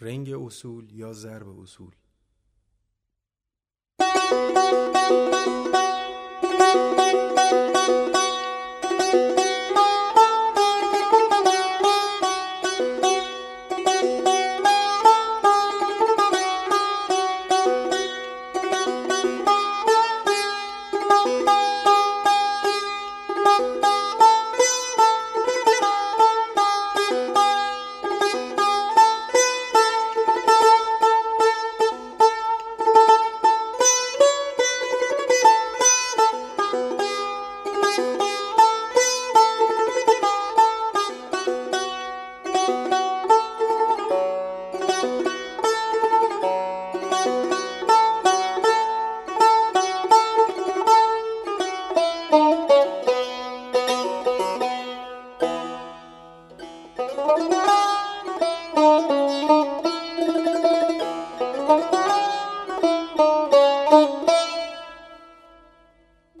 رنگ اصول یا ضرب اصول.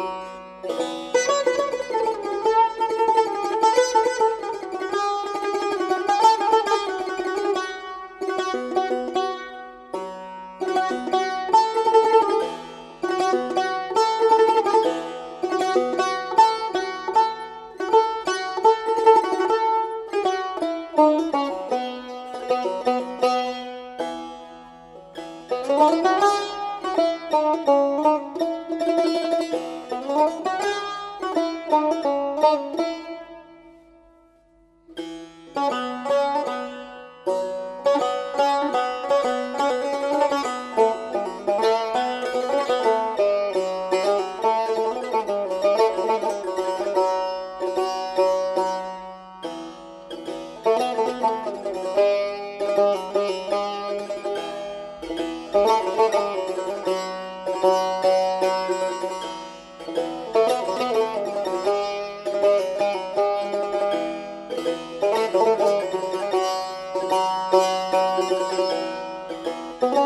Música